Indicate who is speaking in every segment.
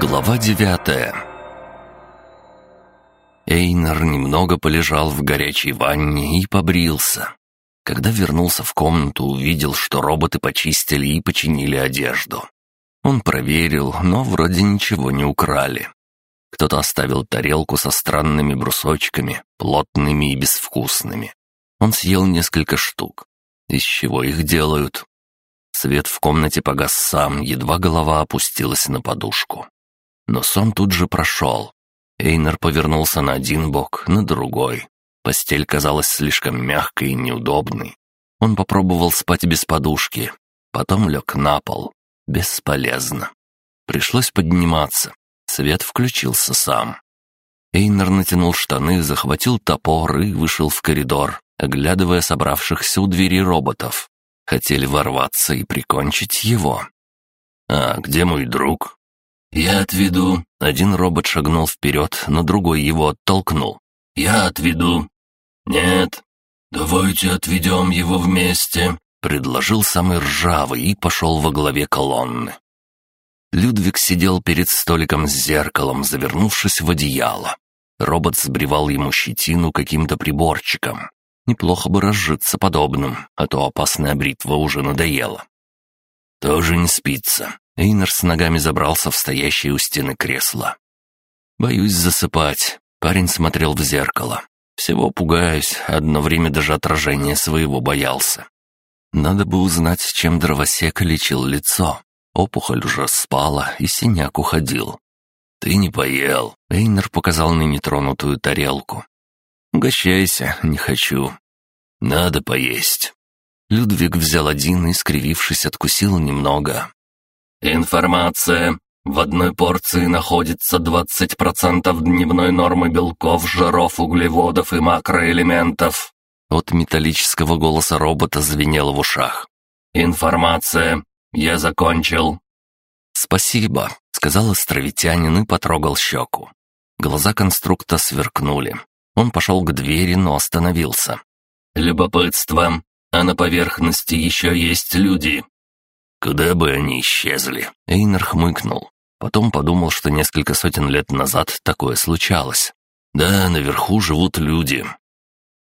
Speaker 1: Глава девятая Эйнар немного полежал в горячей ванне и побрился. Когда вернулся в комнату, увидел, что роботы почистили и починили одежду. Он проверил, но вроде ничего не украли. Кто-то оставил тарелку со странными брусочками, плотными и безвкусными. Он съел несколько штук. Из чего их делают? Свет в комнате погас сам, едва голова опустилась на подушку. Но сон тут же прошел. Эйнер повернулся на один бок, на другой. Постель казалась слишком мягкой и неудобной. Он попробовал спать без подушки, потом лег на пол. Бесполезно. Пришлось подниматься. Свет включился сам. Эйнер натянул штаны, захватил топор и вышел в коридор, оглядывая собравшихся у двери роботов. Хотели ворваться и прикончить его. «А где мой друг?» «Я отведу». Один робот шагнул вперед, но другой его оттолкнул. «Я отведу». «Нет». «Давайте отведем его вместе», — предложил самый ржавый и пошел во главе колонны. Людвиг сидел перед столиком с зеркалом, завернувшись в одеяло. Робот сбривал ему щетину каким-то приборчиком. Неплохо бы разжиться подобным, а то опасная бритва уже надоела. «Тоже не спится», Эйнер с ногами забрался в стоящее у стены кресло. «Боюсь засыпать». Парень смотрел в зеркало. «Всего пугаюсь, одно время даже отражения своего боялся. Надо бы узнать, чем дровосек лечил лицо. Опухоль уже спала, и синяк уходил. «Ты не поел», — Эйнер показал на нетронутую тарелку. «Угощайся, не хочу». «Надо поесть». Людвиг взял один и, скривившись, откусил немного. Информация. В одной порции находится 20% дневной нормы белков, жиров, углеводов и макроэлементов. От металлического голоса робота звенело в ушах. «Информация. Я закончил». «Спасибо», — сказал островитянин и потрогал щеку. Глаза конструкта сверкнули. Он пошел к двери, но остановился. «Любопытство. А на поверхности еще есть люди. Куда бы они исчезли?» Эйнер хмыкнул. Потом подумал, что несколько сотен лет назад такое случалось. «Да, наверху живут люди».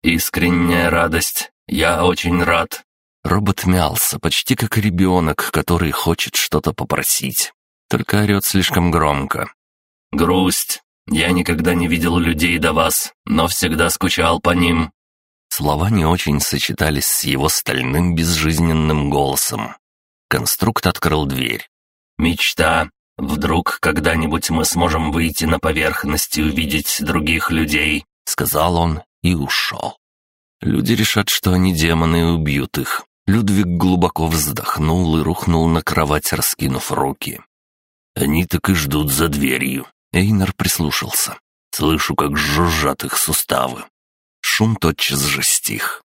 Speaker 1: «Искренняя радость. Я очень рад». Робот мялся, почти как ребенок, который хочет что-то попросить. Только орет слишком громко. «Грусть. Я никогда не видел людей до вас, но всегда скучал по ним». Слова не очень сочетались с его стальным безжизненным голосом. Конструкт открыл дверь. «Мечта. Вдруг когда-нибудь мы сможем выйти на поверхность и увидеть других людей», — сказал он и ушел. Люди решат, что они демоны и убьют их. Людвиг глубоко вздохнул и рухнул на кровать, раскинув руки. Они так и ждут за дверью. Эйнер прислушался. Слышу, как жужжат их суставы. Шум тотчас же стих.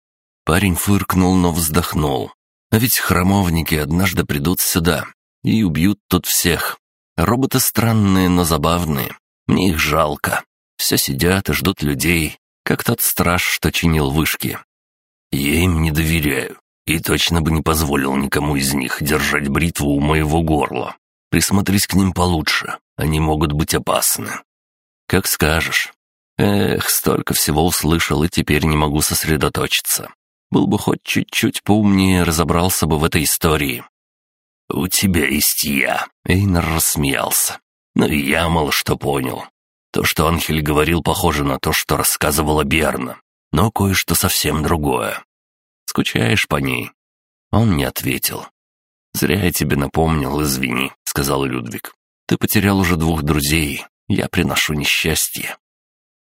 Speaker 1: Парень фыркнул, но вздохнул. А ведь храмовники однажды придут сюда и убьют тут всех. Роботы странные, но забавные. Мне их жалко. Все сидят и ждут людей, как тот страж, что чинил вышки. Я им не доверяю и точно бы не позволил никому из них держать бритву у моего горла. Присмотрись к ним получше, они могут быть опасны. Как скажешь. Эх, столько всего услышал и теперь не могу сосредоточиться. Был бы хоть чуть-чуть поумнее, разобрался бы в этой истории. «У тебя есть я», — Эйнер рассмеялся. «Но я мало что понял. То, что Анхель говорил, похоже на то, что рассказывала Берна, но кое-что совсем другое. Скучаешь по ней?» Он не ответил. «Зря я тебе напомнил, извини», — сказал Людвиг. «Ты потерял уже двух друзей, я приношу несчастье».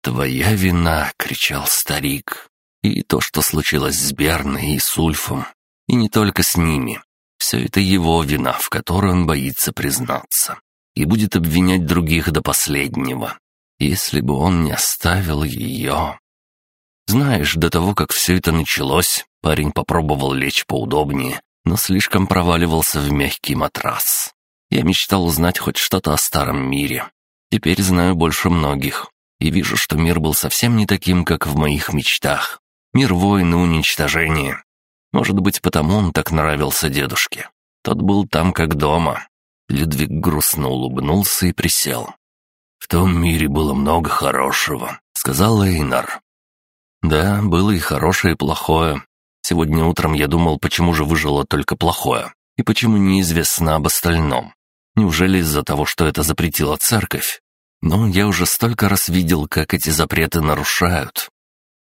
Speaker 1: «Твоя вина!» — кричал старик. И то, что случилось с Берной и с Ульфом, и не только с ними. Все это его вина, в которой он боится признаться. И будет обвинять других до последнего. Если бы он не оставил ее... Знаешь, до того, как все это началось, парень попробовал лечь поудобнее, но слишком проваливался в мягкий матрас. Я мечтал узнать хоть что-то о старом мире. Теперь знаю больше многих, и вижу, что мир был совсем не таким, как в моих мечтах. Мир войны уничтожения. Может быть, потому он так нравился дедушке. Тот был там как дома. Людвиг грустно улыбнулся и присел. «В том мире было много хорошего», — сказал Эйнар. «Да, было и хорошее, и плохое. Сегодня утром я думал, почему же выжило только плохое, и почему неизвестно об остальном. Неужели из-за того, что это запретила церковь? Но я уже столько раз видел, как эти запреты нарушают.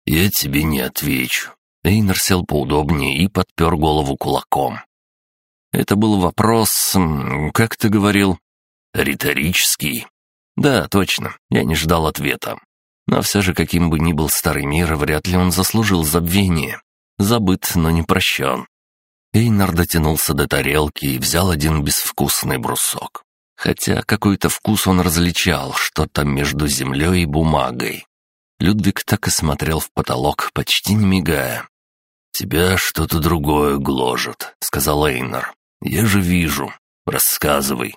Speaker 1: Я тебе не отвечу. Эйнер сел поудобнее и подпер голову кулаком. Это был вопрос, как ты говорил, риторический. Да, точно, я не ждал ответа. Но все же, каким бы ни был старый мир, вряд ли он заслужил забвение. Забыт, но не прощен. Эйнар дотянулся до тарелки и взял один безвкусный брусок. Хотя какой-то вкус он различал, что-то между землей и бумагой. Людвиг так и смотрел в потолок, почти не мигая. «Тебя что-то другое гложет», — сказал Эйнар. «Я же вижу. Рассказывай».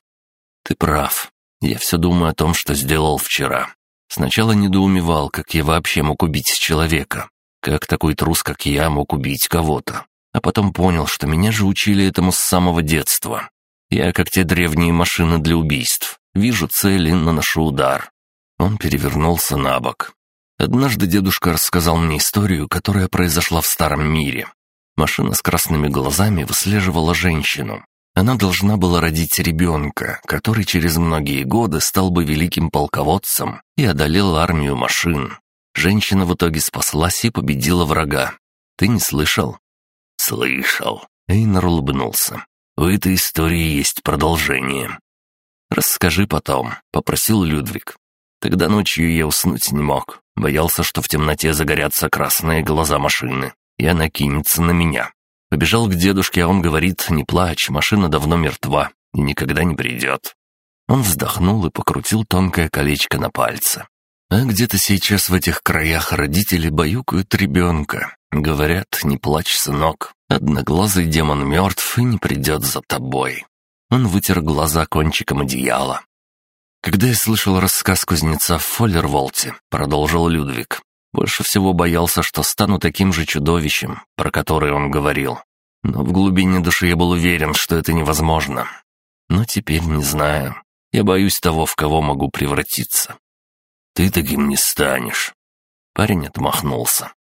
Speaker 1: «Ты прав. Я все думаю о том, что сделал вчера. Сначала недоумевал, как я вообще мог убить человека. Как такой трус, как я, мог убить кого-то а потом понял, что меня же учили этому с самого детства. Я, как те древние машины для убийств, вижу цель и наношу удар. Он перевернулся на бок. Однажды дедушка рассказал мне историю, которая произошла в старом мире. Машина с красными глазами выслеживала женщину. Она должна была родить ребенка, который через многие годы стал бы великим полководцем и одолел армию машин. Женщина в итоге спаслась и победила врага. Ты не слышал? «Слышал». Эйнар улыбнулся. «У этой истории есть продолжение». «Расскажи потом», — попросил Людвиг. Тогда ночью я уснуть не мог. Боялся, что в темноте загорятся красные глаза машины, и она кинется на меня. Побежал к дедушке, а он говорит, не плачь, машина давно мертва и никогда не придет. Он вздохнул и покрутил тонкое колечко на пальце. А где-то сейчас в этих краях родители баюкают ребенка. Говорят, не плачь, сынок, одноглазый демон мертв и не придет за тобой. Он вытер глаза кончиком одеяла. Когда я слышал рассказ кузнеца в Фоллерволте, продолжил Людвиг, больше всего боялся, что стану таким же чудовищем, про которое он говорил. Но в глубине души я был уверен, что это невозможно. Но теперь не знаю. Я боюсь того, в кого могу превратиться. «Ты таким не станешь». Парень отмахнулся.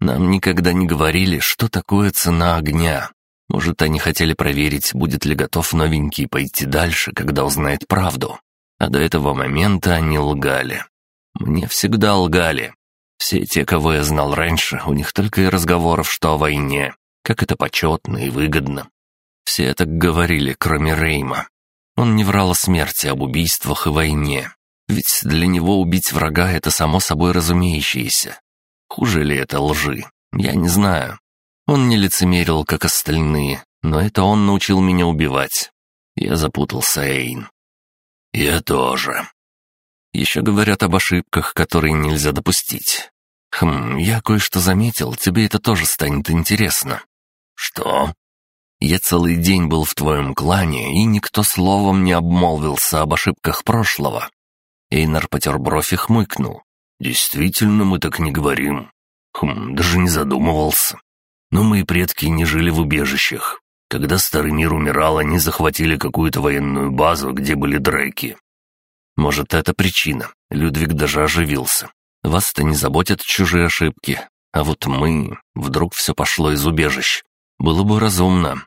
Speaker 1: «Нам никогда не говорили, что такое цена огня. Может, они хотели проверить, будет ли готов новенький пойти дальше, когда узнает правду. А до этого момента они лгали. Мне всегда лгали. Все те, кого я знал раньше, у них только и разговоров, что о войне, как это почетно и выгодно. Все так говорили, кроме Рейма. Он не врал о смерти, об убийствах и войне. Ведь для него убить врага — это само собой разумеющееся. Хуже ли это лжи? Я не знаю. Он не лицемерил, как остальные, но это он научил меня убивать. Я запутался, Эйн. Я тоже. Еще говорят об ошибках, которые нельзя допустить. Хм, я кое-что заметил, тебе это тоже станет интересно. Что? Я целый день был в твоем клане, и никто словом не обмолвился об ошибках прошлого. Эйнар потер бровь и хмыкнул. «Действительно, мы так не говорим. Хм, даже не задумывался. Но мои предки не жили в убежищах. Когда Старый Мир умирал, они захватили какую-то военную базу, где были драки. Может, это причина. Людвиг даже оживился. Вас-то не заботят чужие ошибки. А вот мы... Вдруг все пошло из убежищ. Было бы разумно.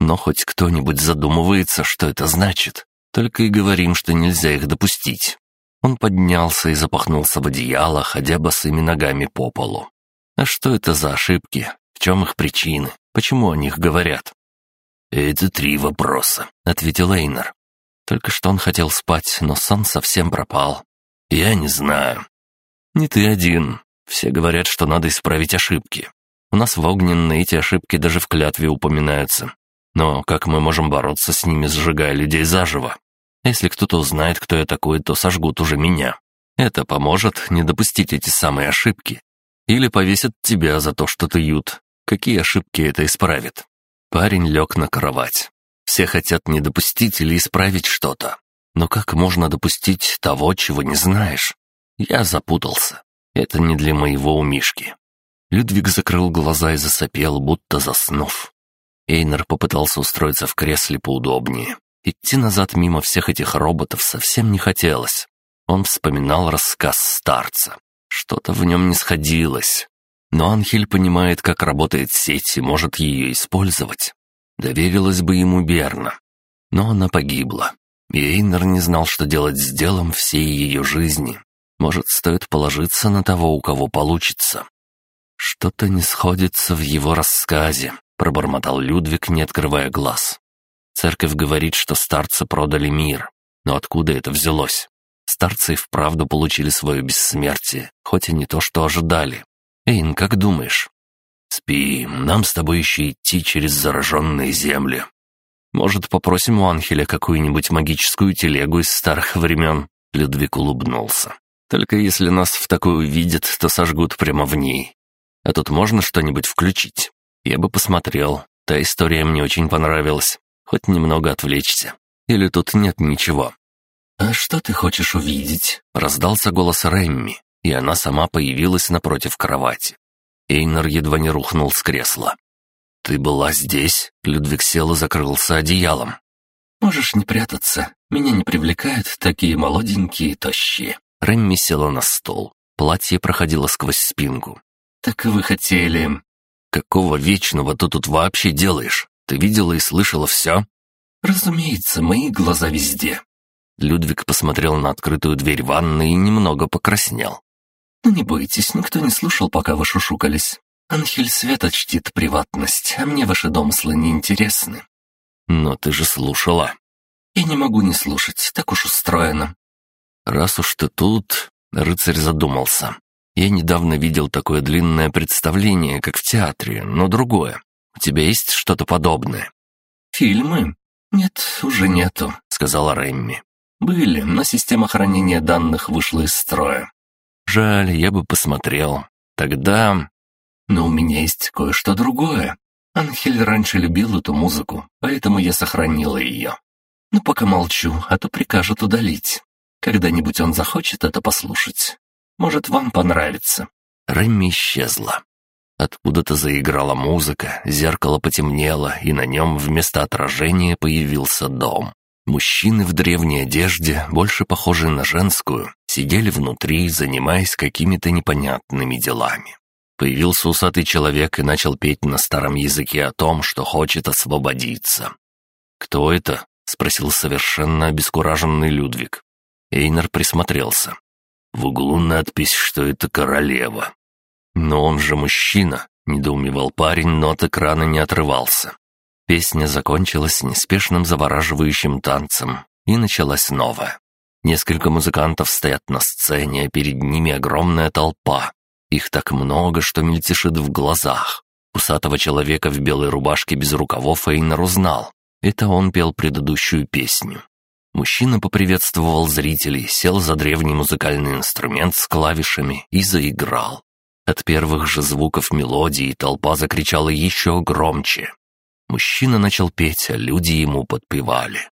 Speaker 1: Но хоть кто-нибудь задумывается, что это значит. Только и говорим, что нельзя их допустить. Он поднялся и запахнулся в одеяло, ходя босыми ногами по полу. А что это за ошибки? В чем их причины? Почему о них говорят? «Это три вопроса», — ответил Эйнер. Только что он хотел спать, но сон совсем пропал. «Я не знаю». «Не ты один. Все говорят, что надо исправить ошибки. У нас в Огненной эти ошибки даже в клятве упоминаются. Но как мы можем бороться с ними, сжигая людей заживо? Если кто-то узнает, кто я такой, то сожгут уже меня. Это поможет не допустить эти самые ошибки. Или повесят тебя за то, что ты ют. Какие ошибки это исправит? Парень лег на кровать. Все хотят не допустить или исправить что-то. Но как можно допустить того, чего не знаешь? Я запутался. Это не для моего умишки. Людвиг закрыл глаза и засопел, будто заснув. Эйнер попытался устроиться в кресле поудобнее. Идти назад мимо всех этих роботов совсем не хотелось. Он вспоминал рассказ старца. Что-то в нем не сходилось. Но Анхель понимает, как работает сеть и может ее использовать. Доверилась бы ему Берна. Но она погибла. И Эйнер не знал, что делать с делом всей ее жизни. Может, стоит положиться на того, у кого получится. Что-то не сходится в его рассказе, пробормотал Людвиг, не открывая глаз. Церковь говорит, что старцы продали мир. Но откуда это взялось? Старцы вправду получили свое бессмертие, хоть и не то, что ожидали. Эйн, как думаешь? Спи, нам с тобой еще идти через зараженные земли. Может, попросим у Анхеля какую-нибудь магическую телегу из старых времен?» Людвиг улыбнулся. «Только если нас в такую увидят, то сожгут прямо в ней. А тут можно что-нибудь включить? Я бы посмотрел. Та история мне очень понравилась. Хоть немного отвлечься. Или тут нет ничего?» «А что ты хочешь увидеть?» — раздался голос Рэмми, и она сама появилась напротив кровати. Эйнер едва не рухнул с кресла. «Ты была здесь?» — Людвиг сел и закрылся одеялом. «Можешь не прятаться. Меня не привлекают такие молоденькие и тощие». Рэмми села на стол. Платье проходило сквозь спинку. «Так вы хотели...» «Какого вечного ты тут вообще делаешь? Ты видела и слышала все?» «Разумеется, мои глаза везде». Людвиг посмотрел на открытую дверь ванны и немного покраснел. «Ну не бойтесь, никто не слушал, пока вы шушукались. Анхель Света чтит приватность, а мне ваши домыслы не интересны. Но ты же слушала. Я не могу не слушать, так уж устроено. Раз уж ты тут, рыцарь задумался. Я недавно видел такое длинное представление, как в театре, но другое. У тебя есть что-то подобное? Фильмы? Нет, уже нету, сказала Рэмми. Были, но система хранения данных вышла из строя. Жаль, я бы посмотрел. Тогда но у меня есть кое-что другое. Анхель раньше любил эту музыку, поэтому я сохранила ее. Но пока молчу, а то прикажут удалить. Когда-нибудь он захочет это послушать. Может, вам понравится». Рэмми исчезла. Откуда-то заиграла музыка, зеркало потемнело, и на нем вместо отражения появился дом. Мужчины в древней одежде, больше похожие на женскую, сидели внутри, занимаясь какими-то непонятными делами. Появился усатый человек и начал петь на старом языке о том, что хочет освободиться. «Кто это?» — спросил совершенно обескураженный Людвиг. Эйнер присмотрелся. В углу надпись, что это королева. «Но он же мужчина», — недоумевал парень, но от экрана не отрывался. Песня закончилась неспешным завораживающим танцем, и началась новая. Несколько музыкантов стоят на сцене, а перед ними огромная толпа, их так много, что мельтешит в глазах. Усатого человека в белой рубашке без рукавов Эйнар узнал. Это он пел предыдущую песню. Мужчина поприветствовал зрителей, сел за древний музыкальный инструмент с клавишами и заиграл. От первых же звуков мелодии толпа закричала еще громче. Мужчина начал петь, а люди ему подпевали.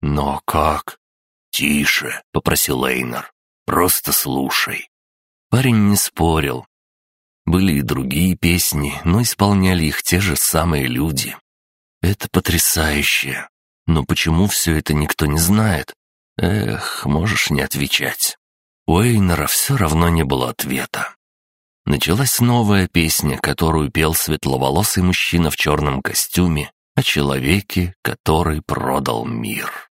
Speaker 1: «Но как?» «Тише», — попросил Эйнар. «Просто слушай». Парень не спорил. Были и другие песни, но исполняли их те же самые люди. Это потрясающе. Но почему все это никто не знает? Эх, можешь не отвечать. У Эйнера все равно не было ответа. Началась новая песня, которую пел светловолосый мужчина в черном костюме о человеке, который продал мир.